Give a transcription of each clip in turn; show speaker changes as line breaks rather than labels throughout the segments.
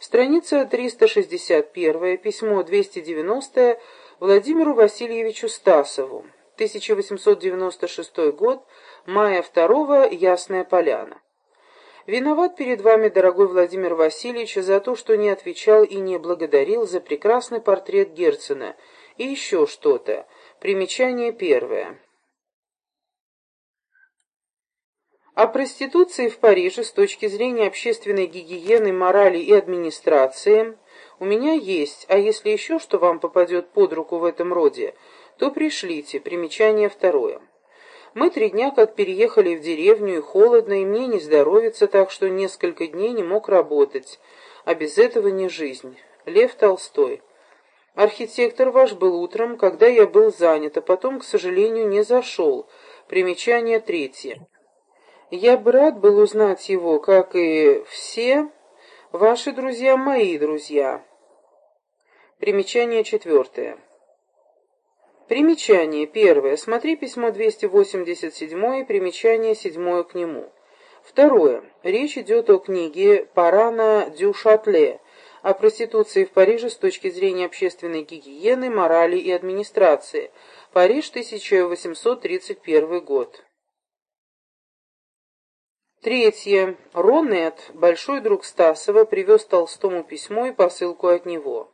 Страница 361, письмо 290 Владимиру Васильевичу Стасову. 1896 год, мая 2 Ясная Поляна. Виноват перед вами, дорогой Владимир Васильевич, за то, что не отвечал и не благодарил за прекрасный портрет Герцена и еще что-то. Примечание первое. О проституции в Париже с точки зрения общественной гигиены, морали и администрации у меня есть, а если еще что вам попадет под руку в этом роде, то пришлите. Примечание второе. Мы три дня как переехали в деревню, и холодно, и мне не здоровится, так что несколько дней не мог работать. А без этого не жизнь. Лев Толстой. Архитектор ваш был утром, когда я был занят, а потом, к сожалению, не зашел. Примечание третье. Я бы рад был узнать его, как и все ваши друзья, мои друзья. Примечание четвертое. Примечание первое. Смотри письмо 287 и примечание седьмое к нему. Второе. Речь идет о книге Парана Дю Шатле о проституции в Париже с точки зрения общественной гигиены, морали и администрации. Париж, 1831 год. Третье. Ронет, большой друг Стасова, привез Толстому письмо и посылку от него.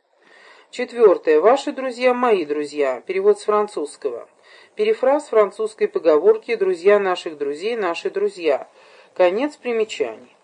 Четвертое. Ваши друзья, мои друзья. Перевод с французского. Перефраз французской поговорки «друзья наших друзей, наши друзья». Конец примечаний.